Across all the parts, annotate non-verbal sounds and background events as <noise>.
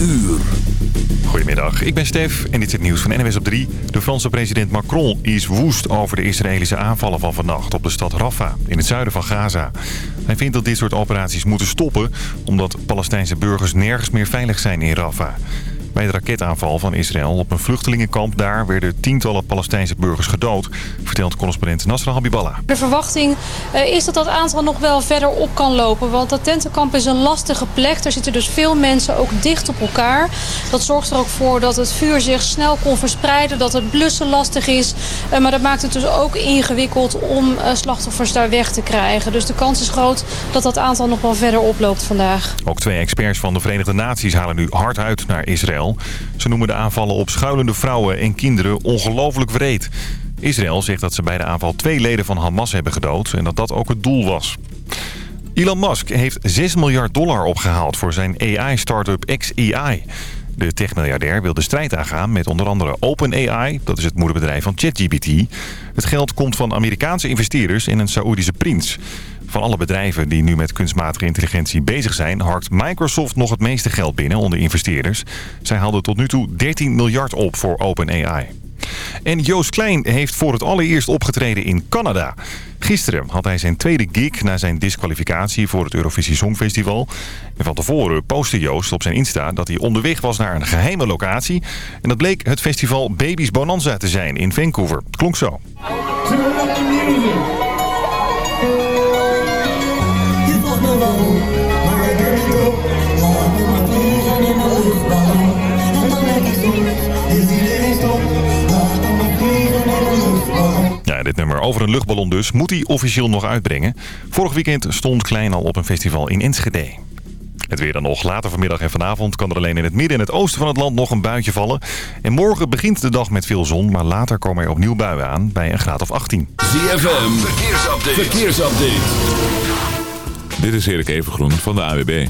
uur. Goedemiddag, ik ben Stef en dit is het nieuws van NWS op 3. De Franse president Macron is woest over de Israëlische aanvallen van vannacht op de stad Rafah in het zuiden van Gaza. Hij vindt dat dit soort operaties moeten stoppen omdat Palestijnse burgers nergens meer veilig zijn in Rafah. Bij de raketaanval van Israël op een vluchtelingenkamp daar werden tientallen Palestijnse burgers gedood, vertelt correspondent Nasra Habiballah. De verwachting eh, is dat dat aantal nog wel verder op kan lopen, want dat tentenkamp is een lastige plek. Er zitten dus veel mensen ook dicht op elkaar. Dat zorgt er ook voor dat het vuur zich snel kon verspreiden, dat het blussen lastig is. Eh, maar dat maakt het dus ook ingewikkeld om eh, slachtoffers daar weg te krijgen. Dus de kans is groot dat dat aantal nog wel verder oploopt vandaag. Ook twee experts van de Verenigde Naties halen nu hard uit naar Israël. Ze noemen de aanvallen op schuilende vrouwen en kinderen ongelooflijk wreed. Israël zegt dat ze bij de aanval twee leden van Hamas hebben gedood en dat dat ook het doel was. Elon Musk heeft 6 miljard dollar opgehaald voor zijn AI-startup XAI. De techmiljardair wil de strijd aangaan met onder andere OpenAI, dat is het moederbedrijf van ChatGPT. Het geld komt van Amerikaanse investeerders in een Saoedische prins. Van alle bedrijven die nu met kunstmatige intelligentie bezig zijn... harkt Microsoft nog het meeste geld binnen onder investeerders. Zij haalden tot nu toe 13 miljard op voor OpenAI. En Joost Klein heeft voor het allereerst opgetreden in Canada. Gisteren had hij zijn tweede gig na zijn disqualificatie voor het Eurovisie Songfestival. En van tevoren postte Joost op zijn Insta dat hij onderweg was naar een geheime locatie. En dat bleek het festival Baby's Bonanza te zijn in Vancouver. Klonk zo. Dit nummer over een luchtballon dus moet hij officieel nog uitbrengen. Vorig weekend stond Klein al op een festival in Enschede. Het weer dan nog. Later vanmiddag en vanavond kan er alleen in het midden en het oosten van het land nog een buitje vallen. En morgen begint de dag met veel zon, maar later komen er opnieuw buien aan bij een graad of 18. ZFM, verkeersupdate. verkeersupdate. Dit is Erik Evengroen van de AWB.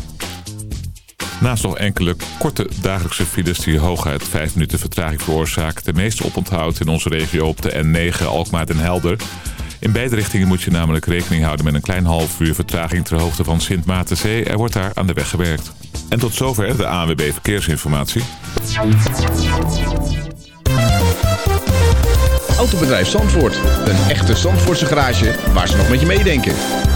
Naast nog enkele korte dagelijkse files die hooguit 5 minuten vertraging veroorzaken... de meeste oponthoud in onze regio op de N9 Alkmaar en Helder... In beide richtingen moet je namelijk rekening houden met een klein half uur vertraging ter hoogte van Sint Maartenzee. Er wordt daar aan de weg gewerkt. En tot zover de ANWB Verkeersinformatie. Autobedrijf Zandvoort. Een echte Zandvoortse garage waar ze nog met je meedenken.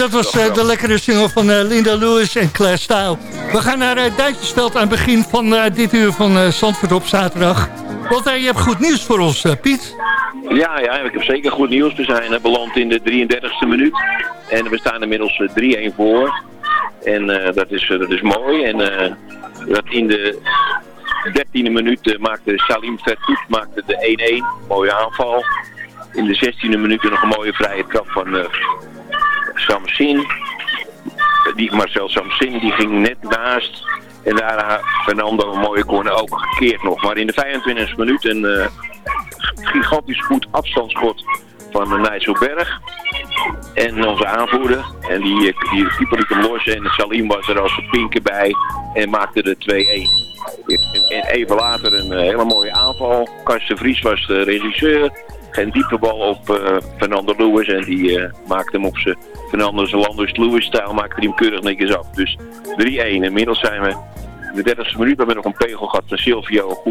Dat was eh, de lekkere single van eh, Linda Lewis en Claire Style. We gaan naar uh, Duitsersveld aan het begin van dit uur van Zandvoort op zaterdag. Want je hebt goed nieuws voor ons, Piet. Ja, ja, ik heb zeker goed nieuws. We zijn beland in de 33e minuut. En we staan inmiddels eh, 3-1 voor. En dat, is, dat is mooi. En dat in de 13e minuut maakte Salim Vertoet maakte de 1-1. Mooie aanval. In de 16e minuut nog een mooie vrije trap van Samsin. Die, Marcel Samsin die ging net naast. En daarna Fernando een mooie corner ook gekeerd nog. Maar in de 25e minuut een eh, gigantisch goed afstandsschot van uh, Nijsselberg. En onze aanvoerder. En die, eh, die keeper liet hem los. En Salim was er als pinken bij. En maakte de 2-1. En even later een eh, hele mooie aanval. Karsten Vries was de regisseur. Geen diepe bal op eh, Fernando Lewis. En die maakte hem op zijn Fernando Landers Lewis stijl. Maakte hij hem keurig netjes af. Dus 3-1. Inmiddels zijn we de 30e minuut hebben we nog een pegel gehad van Silvio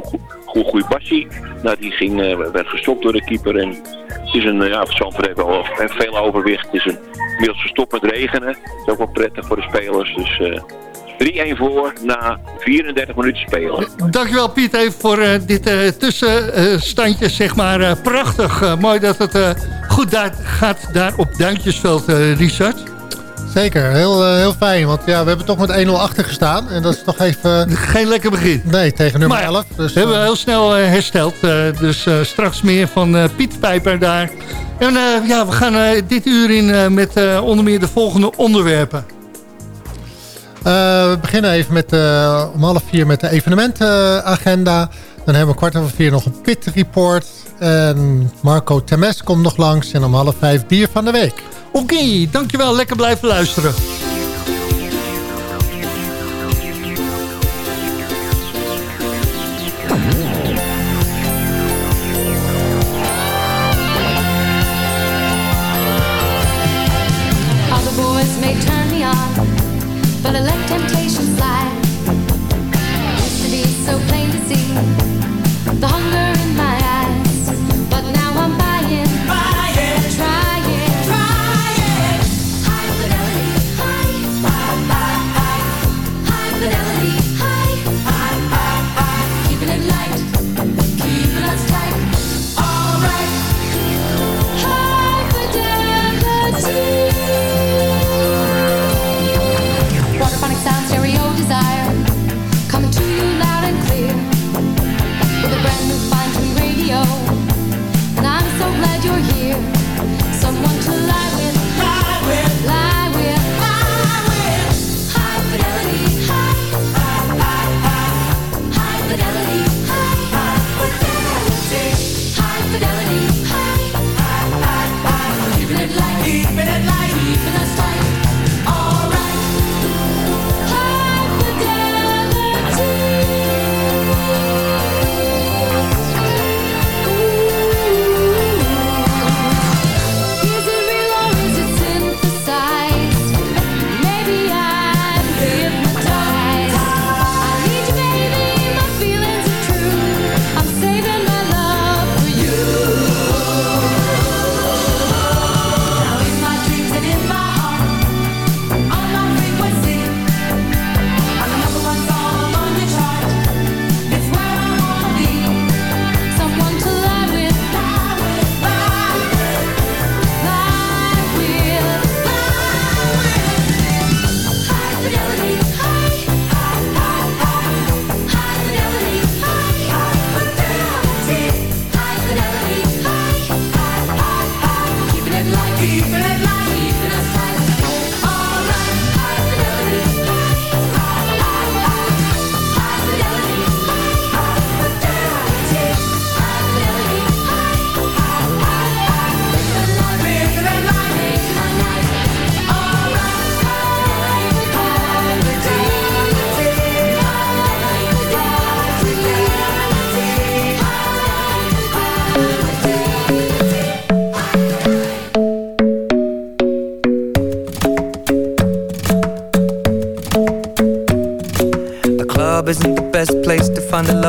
Goegoeibassi. Nou, die ging, eh, werd gestopt door de keeper. En het is een, eh, ja, heeft wel veel overwicht. Het is een, inmiddels gestopt met regenen. Dat is ook wel prettig voor de spelers. Dus eh 3-1 voor na 34 minuten spelen. Dankjewel Piet even voor eh, dit eh, tussenstandje, zeg maar. Eh, prachtig. Eh, mooi dat het eh, goed gaat daar op Duintjesveld, eh, Richard. Zeker, heel, eh, heel fijn. Want ja, we hebben toch met 1-0 achter gestaan. En dat is toch even... Geen lekker begin. Nee, tegen nummer Maar ja, 11. Dus, We hebben eh, heel snel eh, hersteld. eh, dus eh, straks meer van eh, Piet Pijper daar. En eh, ja, we gaan eh, dit uur in eh, met eh, onder meer de volgende onderwerpen. eh, we beginnen even met, eh, om half vier met de evenementagenda. Dan hebben we kwart over vier nog een pit report. En Marco Temes komt nog langs. En om half vijf bier van de week. Oké, dankjewel. Lekker blijven luisteren.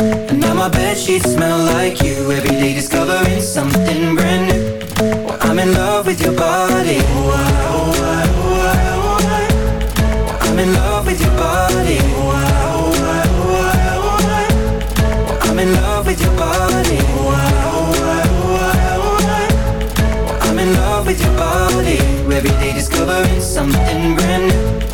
And now my bed sheets smell like you. Every day discovering something brand new. Well, I'm in love with your body. Oh, I, oh, I, oh, I, oh, I. Well, I'm in love with your body. Oh, I, oh, oh, oh. Well, I'm in love with your body. Oh, oh, oh, oh. Well, I'm in love with your body. Every day discovering something brand new.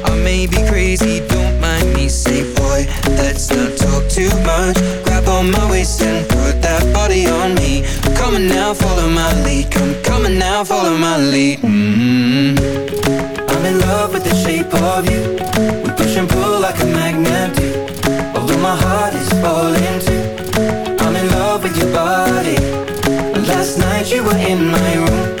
I may be crazy, don't mind me. Say boy, let's not talk too much. Grab on my waist and put that body on me. On now, follow my lead. Come, now, follow my lead. Mm-hmm. I'm in love with the shape of you. We push and pull like a magnet do. Although my heart is falling too. I'm in love with your body. Last night you were in my room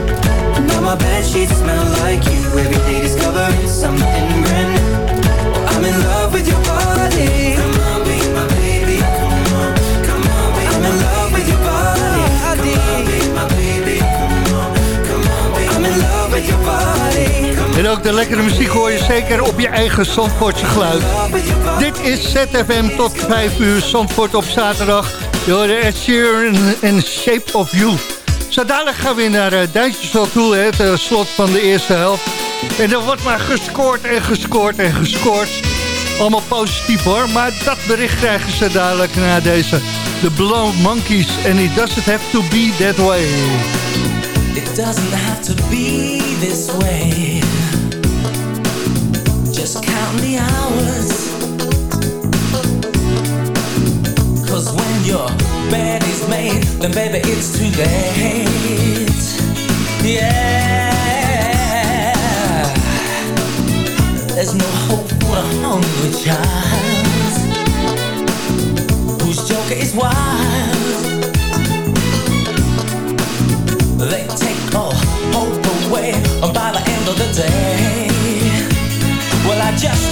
my bed sheets smell like you. Every day discovering something brand new. I'm in love with your body. Come on, be my baby, come on Come on, be I'm in love with your body. Come on, be my baby, come on Come on, be I'm in love with your body. En ook de lekkere muziek hoor je zeker op je eigen Zandvoortse geluid. Dit is ZFM tot 5 uur Zandvoort op zaterdag. Je hoorde Ed Sheeran en Shape of You. Zo dadelijk gaan we weer naar uh, toe, het uh, slot van de eerste helft. En er wordt maar gescoord en gescoord en gescoord. Allemaal positief hoor, maar dat bericht krijgen ze dadelijk na deze. The Blown Monkeys and it doesn't have to be that way. It doesn't have to be this way. Just count the hours. Then baby it's too late. Yeah. There's no hope for a hungry child whose joker is wild. They take all hope away by the end of the day. Well, I just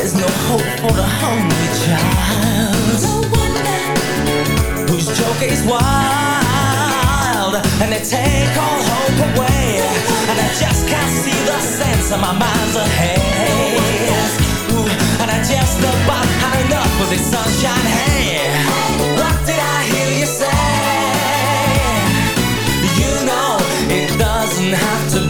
There's no hope for the hungry child. No wonder Whose joke is wild and they take all hope away. And I just can't see the sense of my mind's ahead. Ooh, and I just about had enough of this sunshine. Hey, what did I hear you say? You know it doesn't have to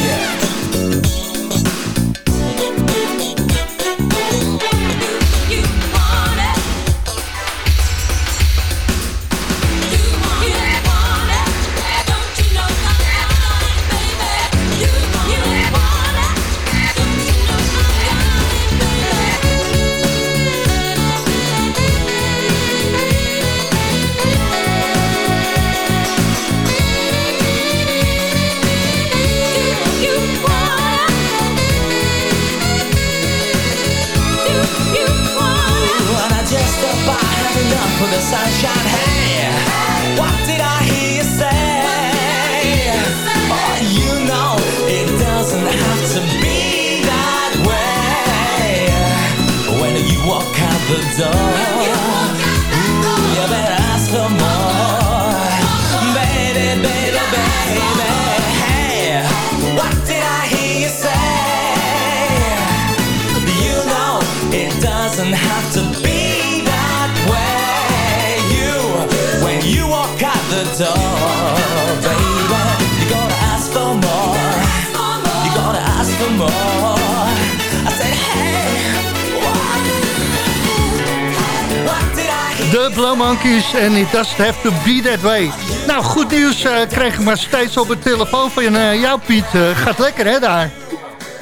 Monkeys en it doesn't have to be that way. Nou, goed nieuws eh kreeg ik maar steeds op het telefoon van eh, jou, Piet. Eh, gaat lekker, hè, daar?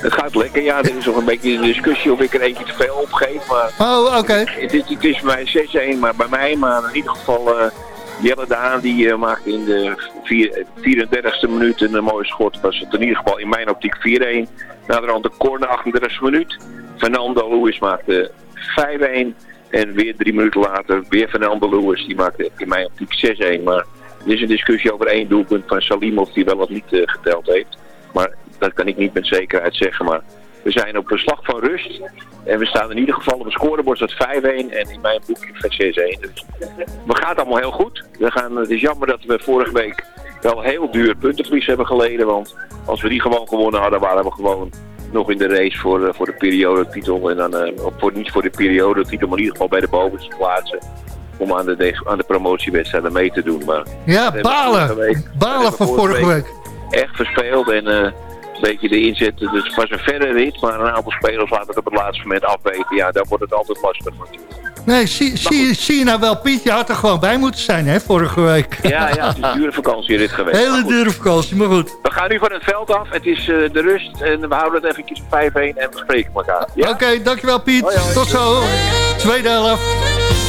Het gaat lekker, ja. Er is nog een beetje een discussie of ik er eentje te veel opgeef. Maar Oh, oké. het, is, het is bij mij 6-1, maar bij mij. Maar in ieder geval, Jelle Daan die eh, maakte in de vier- 34e minuut een mooie schot. Was het in ieder geval in mijn optiek 4-1. Naderhand de corner 38e minuut. Fernando Lewis maakte 5-1. En weer drie minuten later weer Fernando Lewis. Die maakte in mijn optiek 6-1. Maar er is een discussie over één doelpunt van Salimov die wel of niet eh, geteld heeft. Maar dat kan ik niet met zekerheid zeggen. Maar we zijn op een slag van rust. En we staan in ieder geval op een scorebord dat 5-1 en in mijn boekje van 6-1. Dus we gaan allemaal heel goed. We gaan, het is jammer dat we vorige week wel heel duur puntenverlies hebben geleden. Want als we die gewoon gewonnen hadden, waren we gewoon nog in de race voor, eh, voor de periodetitel. En dan, eh, voor, niet voor de periodetitel, maar in ieder geval bij de bovenste plaatsen. Om aan de, de- aan de promotiewedstrijden mee te doen. Maar Ja, balen. week- Balen van vorige week. echt verspeeld. En eh, een beetje de inzet, dus het was een verre rit. Maar een aantal spelers laten het op het laatste moment afweten. Ja, dan wordt het altijd lastig natuurlijk. Nee, zie, zie, zie je nou wel, Piet? Je had er gewoon bij moeten zijn, hè, vorige week. Ja, ja, het is een dure vakantierit geweest. Maar Hele dure vakantie, maar goed. We gaan nu van het veld af. Het is eh, de rust. En we houden het eventjes op 5-1 en we spreken elkaar. Ja? Oké, dankjewel Piet. Hoi, hoi. Tot zo. Tweede helft.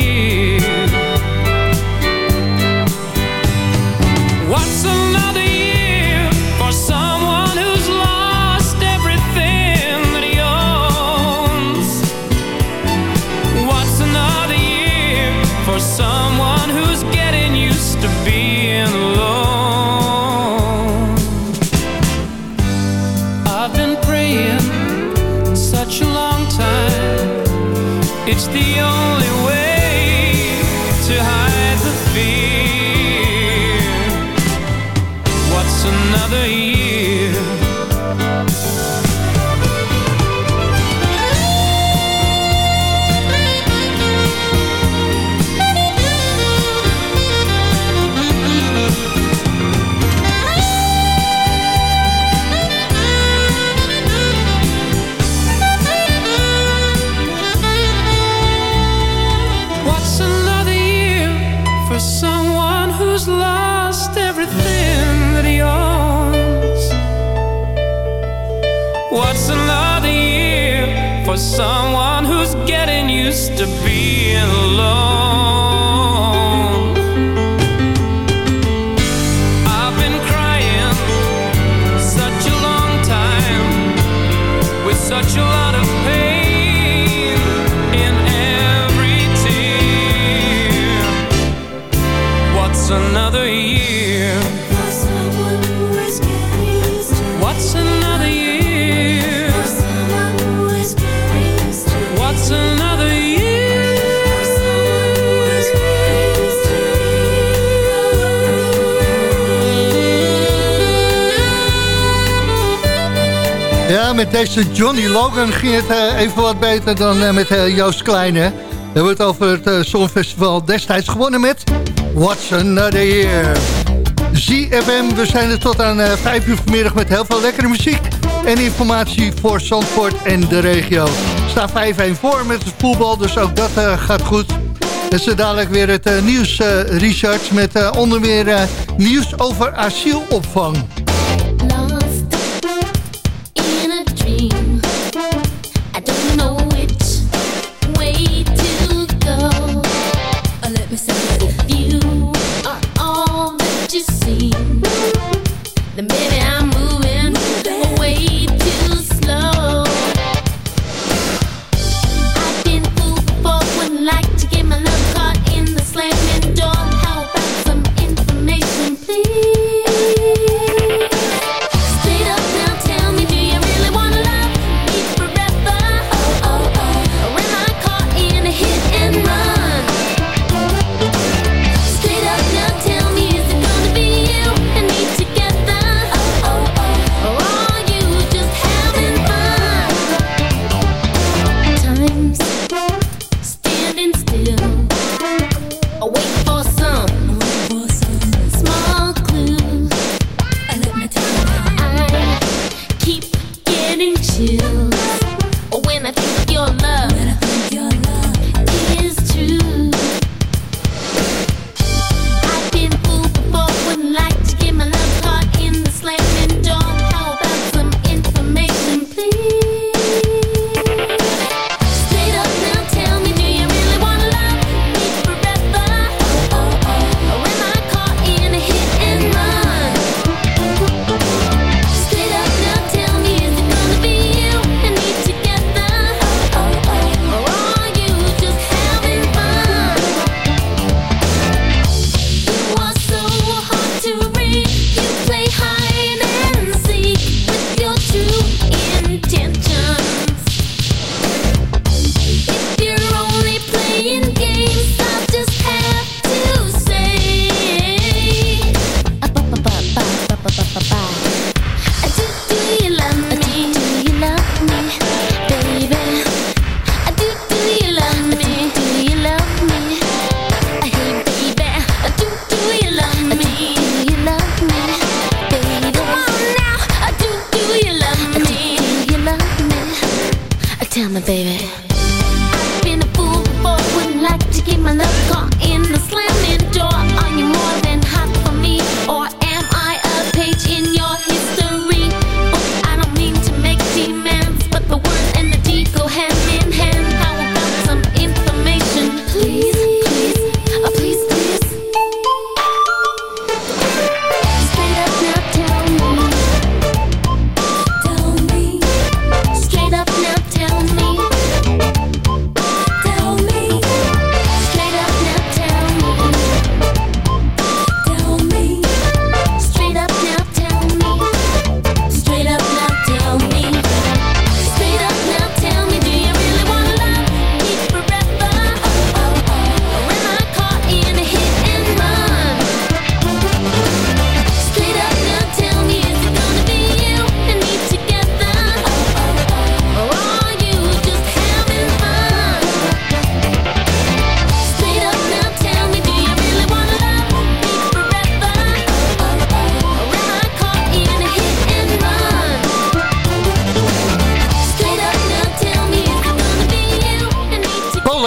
Deze Johnny Logan ging het eh, even wat beter dan eh, met eh, Joost Klein, hè? We hebben het over het Songfestival destijds gewonnen met What's Another Year. ZFM, we zijn er tot aan 5 uur vanmiddag met heel veel lekkere muziek en informatie voor Zandvoort en de regio. Sta 5-1 voor met het voetbal, dus ook dat gaat goed. En zo dadelijk weer het nieuws, Richard, met onder meer nieuws over asielopvang.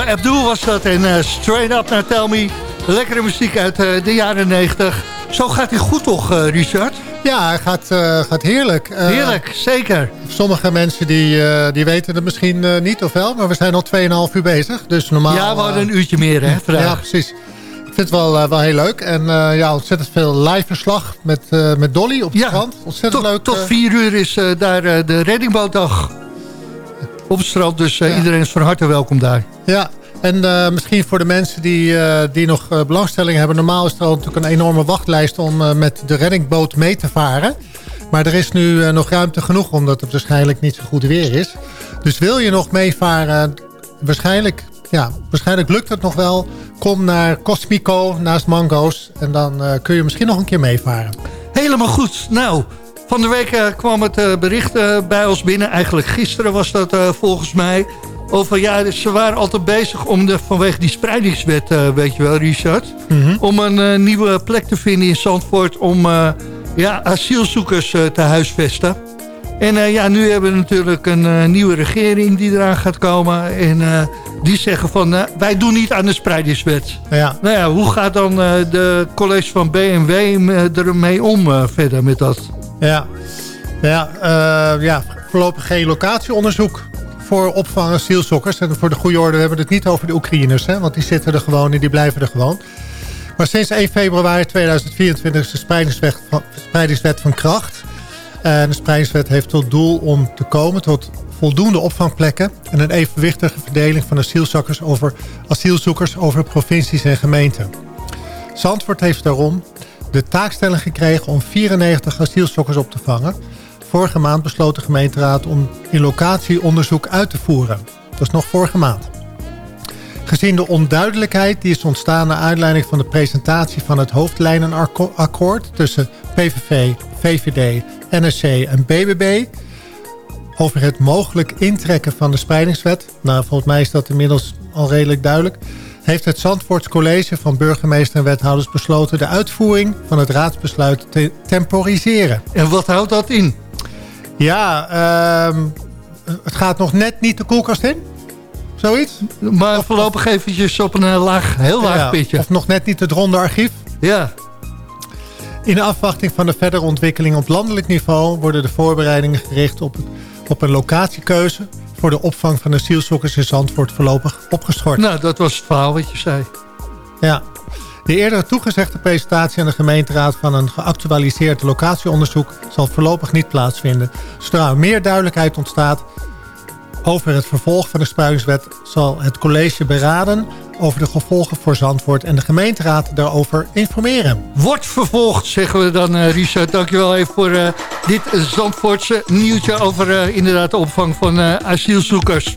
Abdul was dat en uh, Straight Up naar Tell Me. Lekkere muziek uit uh, de jaren 90. Zo gaat hij goed toch, uh, Richard? Ja, hij gaat, gaat heerlijk. heerlijk, zeker. Sommige mensen die, die weten het misschien niet of wel, maar we zijn al 2,5 uur bezig. Dus normaal... Ja, we hadden een uurtje meer, hè, <laughs> vandaag. Ja, precies. Ik vind het wel, wel heel leuk. En ja, ontzettend veel live verslag met, met Dolly op de ja, strand. Ontzettend tot, leuk. Tot vier uur is daar de reddingbootdag op het strand. Dus ja. iedereen is van harte welkom daar. Ja, en uh, misschien voor de mensen die, uh, die nog belangstelling hebben. Normaal is er al natuurlijk een enorme wachtlijst om met de reddingboot mee te varen. Maar er is nu nog ruimte genoeg omdat het waarschijnlijk niet zo goed weer is. Dus wil je nog meevaren, waarschijnlijk, ja, waarschijnlijk lukt het nog wel. Kom naar Cosmico naast Mango's en dan kun je misschien nog een keer meevaren. Helemaal goed. Nou, van de week uh, kwam het uh, bericht uh, bij ons binnen. Eigenlijk gisteren was dat volgens mij. Over, ja, ze waren altijd bezig om de, vanwege die spreidingswet, weet je wel, Richard. Mm -hmm. Om een nieuwe plek te vinden in Zandvoort om ja, asielzoekers te huisvesten. En ja, nu hebben we natuurlijk een nieuwe regering die eraan gaat komen. En die zeggen van, wij doen niet aan de spreidingswet. Ja. Nou ja, hoe gaat dan de college van BMW ermee om verder met dat? Ja, ja, uh, ja voorlopig geen locatieonderzoek voor opvang asielzoekers. En voor de goede orde, we hebben het niet over de Oekraïners, hè, want die zitten er gewoon en die blijven er gewoon. Maar sinds 1 februari 2024 is de spreidingswet van, spreidingswet van kracht. En de spreidingswet heeft tot doel om te komen tot voldoende opvangplekken... en een evenwichtige verdeling van asielzoekers over, asielzoekers over provincies en gemeenten. Zandvoort heeft daarom de taakstelling gekregen om 94 asielzoekers op te vangen. Vorige maand besloot de gemeenteraad om in locatieonderzoek uit te voeren. Dat is nog vorige maand. Gezien de onduidelijkheid die is ontstaan naar aanleiding van de presentatie van het hoofdlijnenakkoord tussen PVV, VVD, NSC en BBB over het mogelijk intrekken van de spreidingswet. Nou, volgens mij is dat inmiddels al redelijk duidelijk heeft het Zandvoorts College van burgemeester en wethouders besloten... de uitvoering van het raadsbesluit te temporiseren. En wat houdt dat in? Ja, uh, het gaat nog net niet de koelkast in. Zoiets. Maar of, voorlopig eventjes op een laag, heel laag ja, pitje. Of nog net niet het ronde archief. Ja. In de afwachting van de verdere ontwikkeling op landelijk niveau... worden de voorbereidingen gericht op, op een locatiekeuze voor de opvang van asielzoekers in Zandvoort voorlopig opgeschort. Nou, dat was het verhaal wat je zei. Ja. De eerder toegezegde presentatie aan de gemeenteraad van een geactualiseerd locatieonderzoek zal voorlopig niet plaatsvinden. Zodra er meer duidelijkheid ontstaat over het vervolg van de spruingswet zal het college beraden over de gevolgen voor Zandvoort en de gemeenteraad daarover informeren. Wordt vervolgd, zeggen we dan, uh, Richard. Dankjewel even voor uh, dit Zandvoortse nieuwtje over uh, inderdaad de opvang van asielzoekers.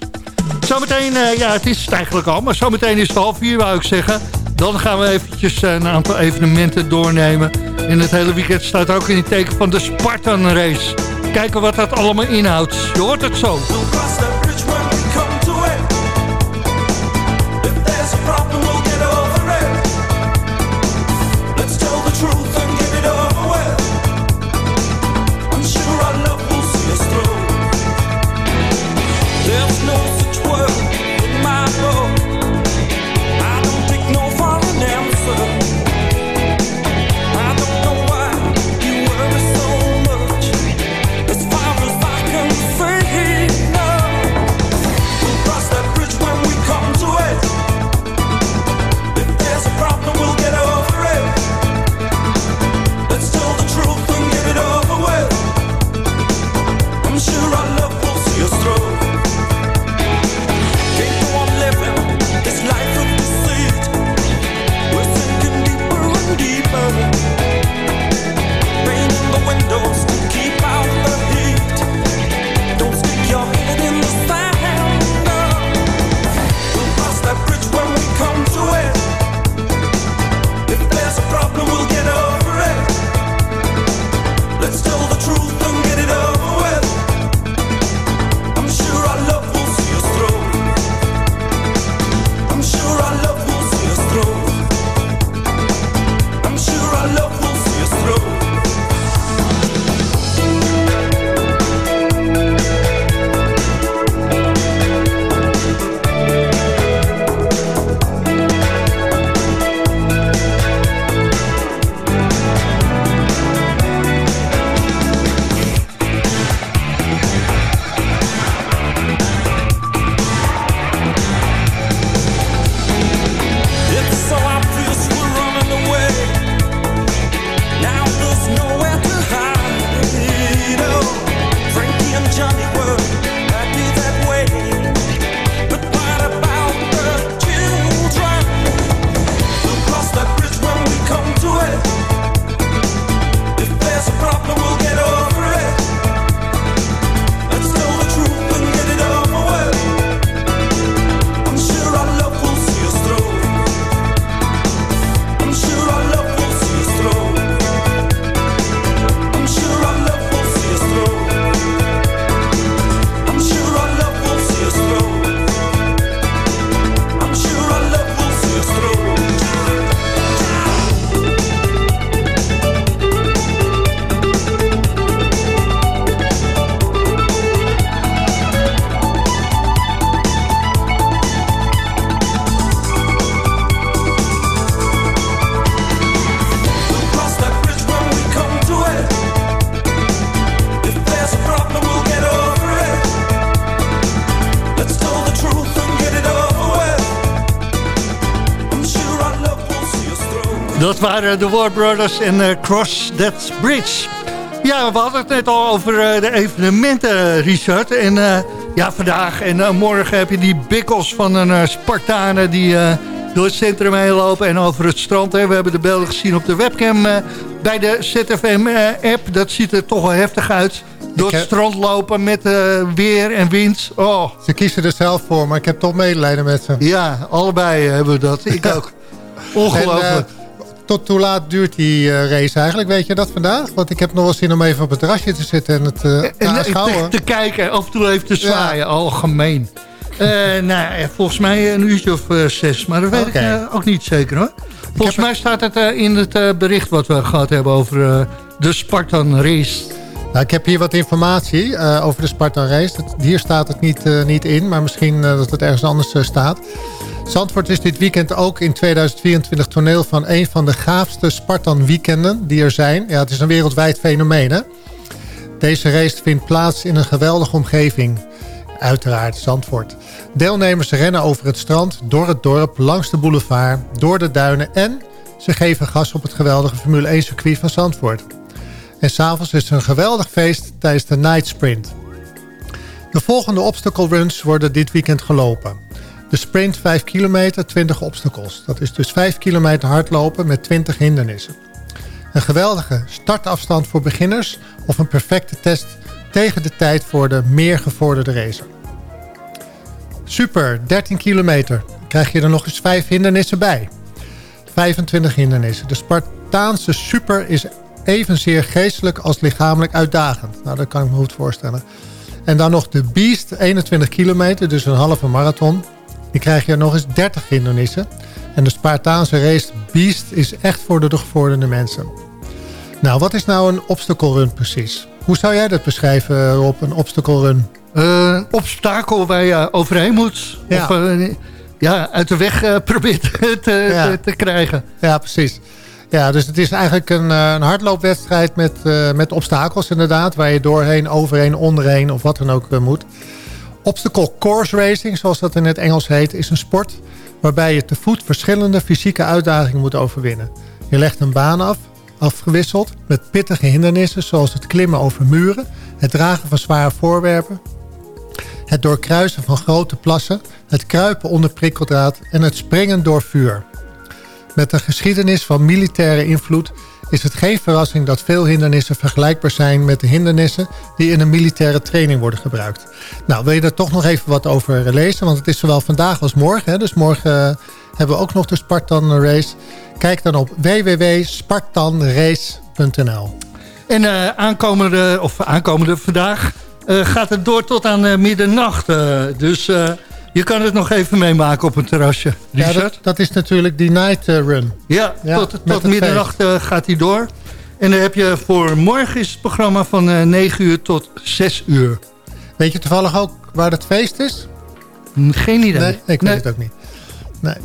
Zometeen, ja, het is het eigenlijk al, maar zometeen is het half vier, wou ik zeggen. Dan gaan we eventjes een aantal evenementen doornemen. En het hele weekend staat ook in het teken van de Spartan Race. Kijken wat dat allemaal inhoudt. Je hoort het zo. Dat waren de War Brothers en eh, Cross That Bridge. Ja, we hadden het net al over eh, de evenementen, Richard. En eh, ja, vandaag en morgen heb je die bikkels van een Spartanen... die door het centrum heen lopen en over het strand. Hè. We hebben de beelden gezien op de webcam bij de ZFM-app. dat ziet er toch wel heftig uit. Door het strand lopen met weer en wind. Oh. Ze kiezen er zelf voor, maar ik heb toch medelijden met ze. Ja, allebei hebben we dat. Ik <laughs> ook. Ongelooflijk. En, tot hoe laat duurt die eh, race eigenlijk? Weet je dat vandaag? Want ik heb nog wel zin om even op het terrasje te zitten en het eh, te En te, aanschouwen. te kijken, af en toe even te zwaaien. Algemeen. Eh nou, ja, volgens mij een uurtje of zes. Maar dat weet ik ook niet zeker hoor. Volgens mij staat het in het bericht wat we gehad hebben over de Spartan Race. Nou, ik heb hier wat informatie over de Spartan Race. Hier staat het niet, niet in, maar misschien dat het ergens anders staat. Zandvoort is dit weekend ook in 2024 toneel van een van de gaafste Spartan weekenden die er zijn. Ja, het is een wereldwijd fenomeen hè. Deze race vindt plaats in een geweldige omgeving. Uiteraard Zandvoort. Deelnemers rennen over het strand, door het dorp, langs de boulevard, door de duinen en ze geven gas op het geweldige Formule 1 circuit van Zandvoort. En s'avonds is er een geweldig feest tijdens de Night Sprint. De volgende obstacle runs worden dit weekend gelopen. De sprint 5 kilometer, 20 obstacles. Dat is dus 5 kilometer hardlopen met 20 hindernissen. Een geweldige startafstand voor beginners of een perfecte test tegen de tijd voor de meer gevorderde racer. Super, 13 kilometer. Krijg je er nog eens 5 hindernissen bij. 25 hindernissen. De Spartaanse super is evenzeer geestelijk als lichamelijk uitdagend. Nou, dat kan ik me goed voorstellen. En dan nog de Beast, 21 kilometer, dus een halve marathon. Je er nog eens 30 hindernissen. En de Spartaanse race Beast is echt voor de gevorderde mensen. Nou, wat is nou een obstacle run precies? Hoe zou jij dat beschrijven, Rob, een obstacle run? Eh, Een obstakel waar je overheen moet. Ja. Of eh, ja, uit de weg eh, <laughs> probeert te, Ja. te, te krijgen. Ja, precies. Ja, dus het is eigenlijk een, eh, een hardloopwedstrijd met, eh, met obstakels inderdaad. Waar je doorheen, overheen, onderheen of wat dan ook eh, moet. Obstacle course racing, zoals dat in het Engels heet, is een sport... waarbij je te voet verschillende fysieke uitdagingen moet overwinnen. Je legt een baan af, afgewisseld met pittige hindernissen... zoals het klimmen over muren, het dragen van zware voorwerpen... het doorkruisen van grote plassen, het kruipen onder prikkeldraad... en het springen door vuur. Met een geschiedenis van militaire invloed is het geen verrassing dat veel hindernissen vergelijkbaar zijn met de hindernissen die in een militaire training worden gebruikt. Nou, wil je er toch nog even wat over lezen? Want het is zowel vandaag als morgen. Hè? Dus morgen eh, hebben we ook nog de Spartan Race. Kijk dan op www.spartanrace.nl. En eh, aankomende, of aankomende vandaag eh, gaat het door tot aan middernacht. dus je kan het nog even meemaken op een terrasje. Ja, dat, dat is natuurlijk die night eh, run. Ja, Ja, tot, tot middernacht eh, gaat hij door. En dan heb je voor morgen is het programma van eh 9 uur tot 6 uur. Weet je toevallig ook waar het feest is? Hm, Geen idee. Nee, ik weet Nee. het ook niet. Nee.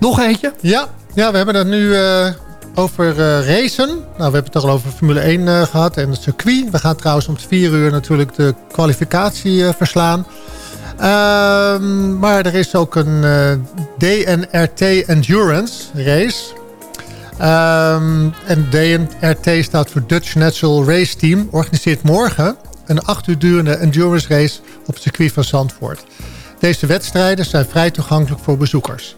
Nog eentje? Ja, ja we hebben het nu eh, over eh, racen. Nou, we hebben het al over Formule 1 eh, gehad en het circuit. We gaan trouwens om 4 uur natuurlijk de kwalificatie eh, verslaan. Ehm, maar er is ook een eh, DNRT Endurance race. Ehm, en DNRT staat voor Dutch Natural Race Team. Organiseert morgen een 8 uur durende endurance race op het circuit van Zandvoort. Deze wedstrijden zijn vrij toegankelijk voor bezoekers.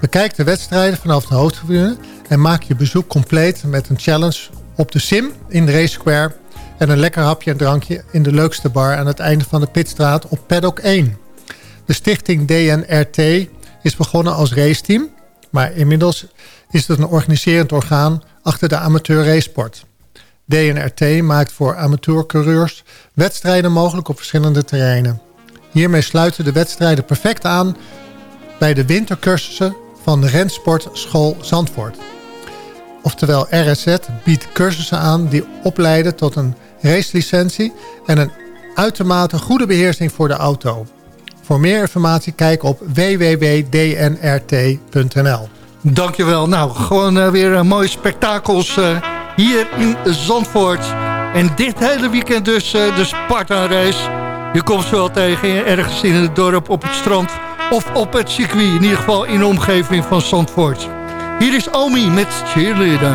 Bekijk de wedstrijden vanaf de hoofdtribune en maak je bezoek compleet met een challenge op de sim in Race Square en een lekker hapje en drankje in de leukste bar aan het einde van de Pitstraat op Paddock 1. De stichting DNRT is begonnen als raceteam, maar inmiddels is het een organiserend orgaan achter de amateur racesport. DNRT maakt voor amateurcoureurs wedstrijden mogelijk op verschillende terreinen. Hiermee sluiten de wedstrijden perfect aan bij de wintercursussen van de Rensportschool Zandvoort. Oftewel RSZ biedt cursussen aan die opleiden tot een racelicentie en een uitermate goede beheersing voor de auto. Voor meer informatie kijk op www.dnrt.nl. Dankjewel. Nou, gewoon eh, weer eh, mooie spektakels eh, hier in Zandvoort. En dit hele weekend dus eh, de Spartan Race. Je komt ze wel tegen ergens in het dorp, op het strand of op het circuit. In ieder geval in de omgeving van Zandvoort. Hier is Omi met Cheerleader.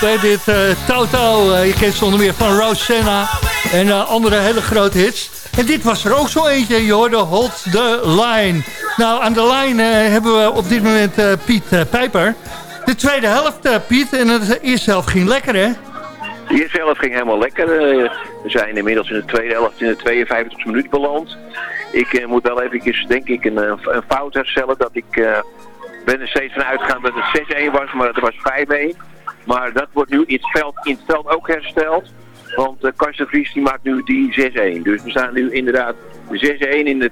Dit eh, Toto. Eh, je kent ze onder meer van Rosanna en eh, andere hele grote hits. En dit was er ook zo eentje, je hoorde Hold the Line. Nou, aan de lijn hebben we op dit moment Piet Pijper. De tweede helft, Piet, en de eerste helft ging lekker, hè? De eerste helft ging helemaal lekker. We zijn inmiddels in de tweede helft in de 52 minuut beland. Ik moet wel even, denk ik, een, fout herstellen. Dat ik ben er steeds van uitgegaan dat het 6-1 was, maar het was 5-1. Maar dat wordt nu in het veld, in het veld ook hersteld. Want uh, Karsten Vries die maakt nu die 6-1. Dus we staan nu inderdaad 6-1 in de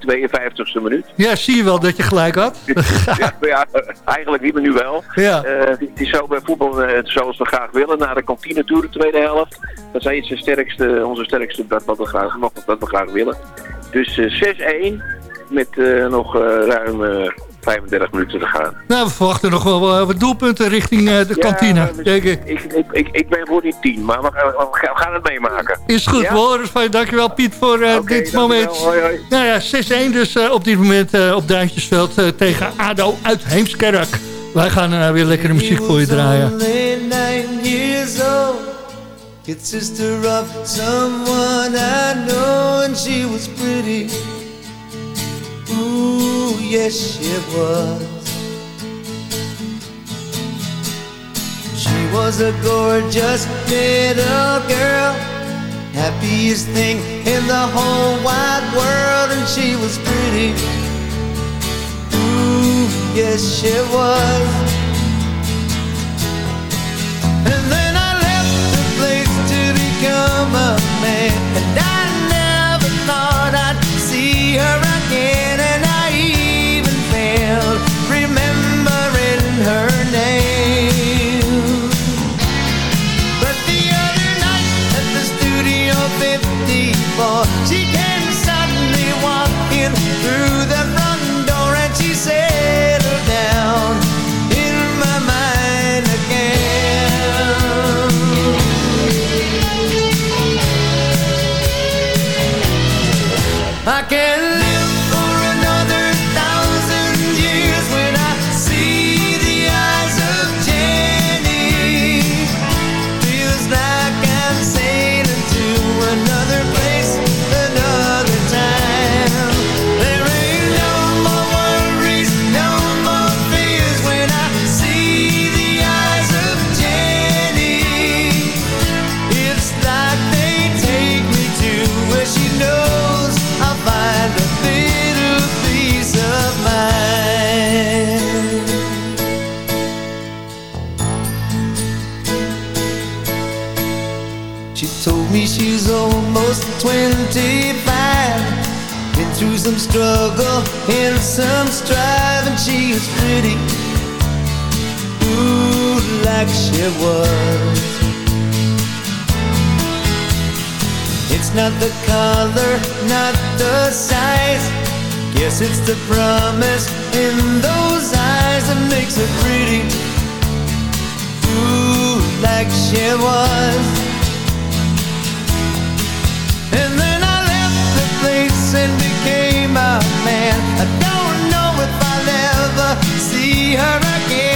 52e minuut. Ja, zie je wel dat je gelijk had. <laughs> ja, eigenlijk niet, maar nu wel. Ja. Eh, het is zo bij voetbal eh, zoals we graag willen. Naar de kantine toe, de tweede helft. Dat zijn de sterkste, onze sterkste, dat wat we graag, dat we graag willen. Dus eh, 6-1 met nog ruim 35 minuten te gaan. Nou, we verwachten nog wel eh, wat doelpunten richting eh, de kantine, Ja, denk ik. Ik, ik, ik, ik ben voor die 10, maar we, gaan- we gaan- het meemaken. Is goed, Ja? we horen het van je. Dankjewel Piet voor eh, dit moment. Hoi, hoi. Nou ja, 6-1 dus eh, op dit moment eh, op Duintjesveld eh, tegen ADO uit Heemskerk. Wij gaan eh, weer lekkere muziek voor je draaien. Kid sister of someone I know, and she was pretty. Yes, she was. She was a gorgeous little girl, happiest thing in the whole wide world, and she was pretty. Ooh, yes, she was. And then I left the place to become a man. And I never thought I'd see her again. She told me she's almost 25 Been through some struggle and some strive And she is pretty Ooh, like she was. It's not the color, not the size. Guess it's the promise in those eyes That makes her pretty Ooh, like she was a man. I don't know if I'll ever see her again,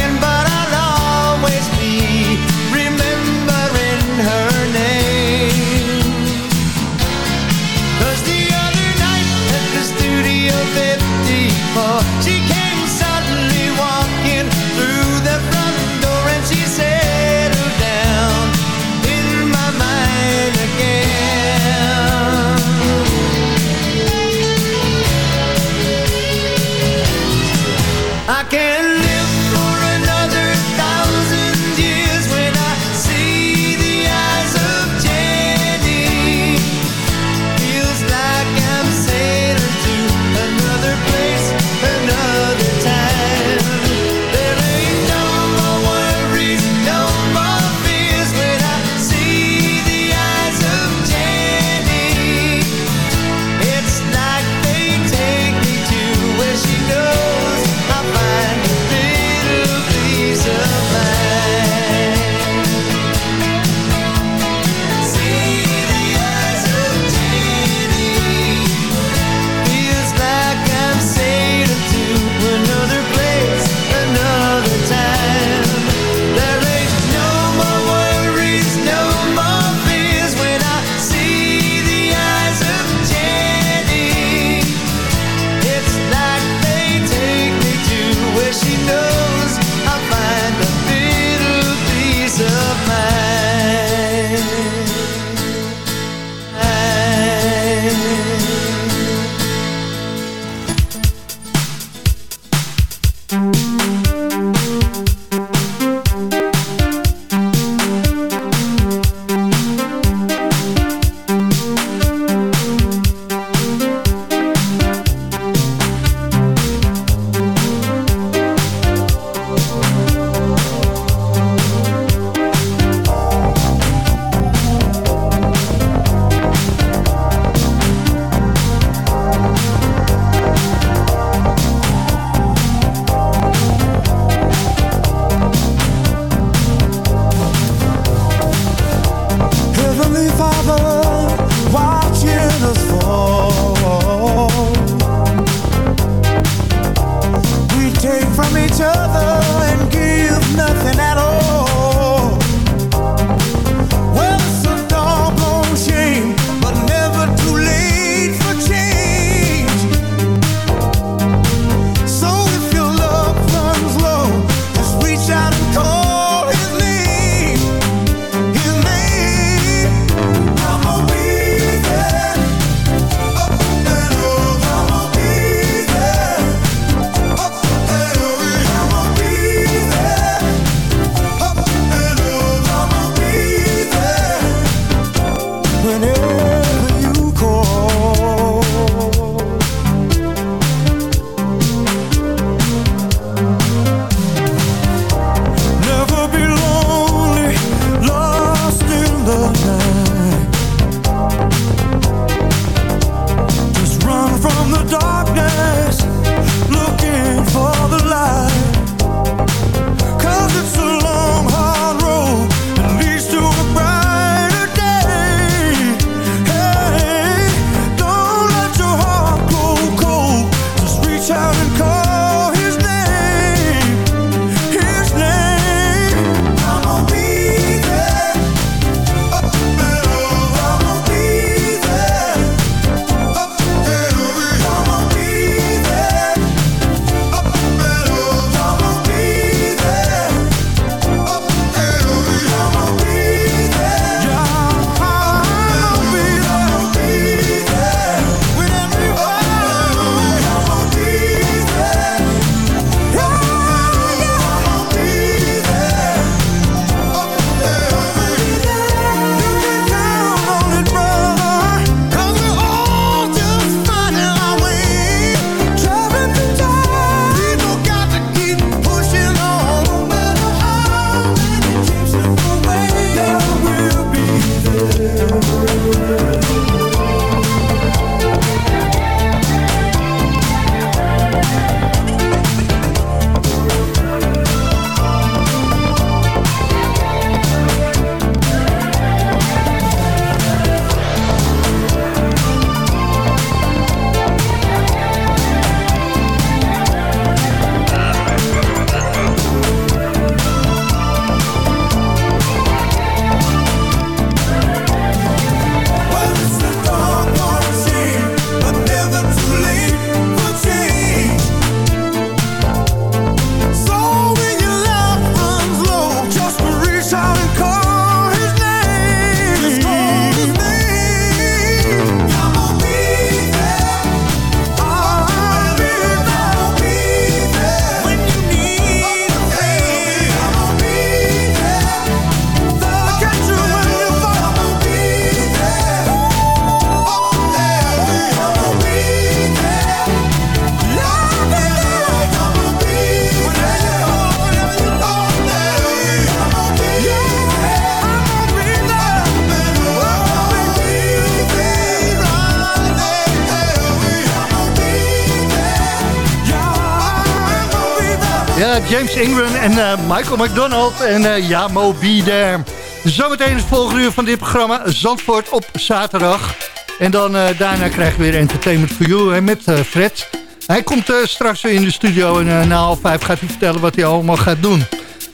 James Ingram en eh, Michael McDonald en uh, ja, Mo Be There. Zometeen het volgende uur van dit programma Zandvoort op zaterdag. En dan uh, daarna krijgen we weer Entertainment for You hè, met Fred. Hij komt straks weer in de studio en na half vijf gaat hij vertellen wat hij allemaal gaat doen.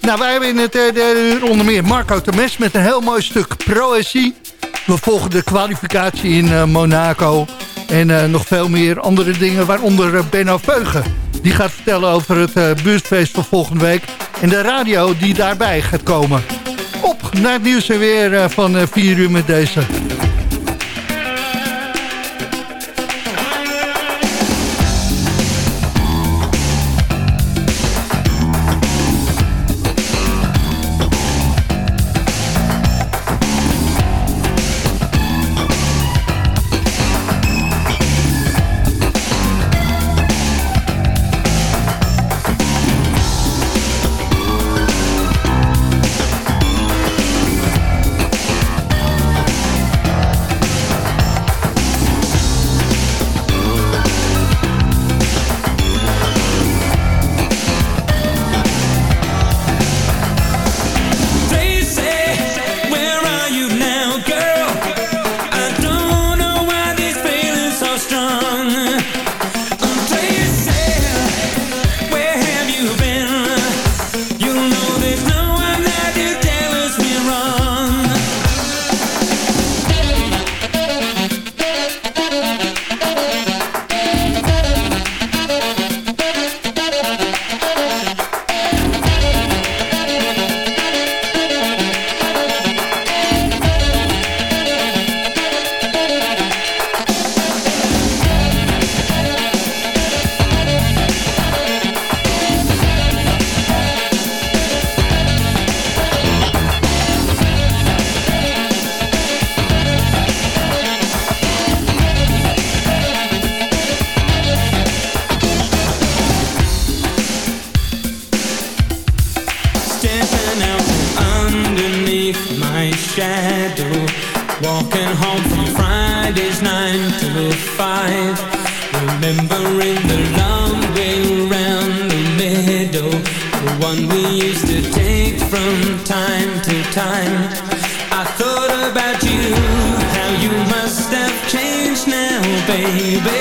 Nou, wij hebben in het derde uur onder meer Marco Temes met een heel mooi stuk proëzie. We volgen de kwalificatie in Monaco. En nog veel meer andere dingen, waaronder Benno Veugen. Die gaat vertellen over het uh, buurtfeest van volgende week. En de radio die daarbij gaat komen. Op naar het nieuws en weer uh, van uh, 4 uur met deze.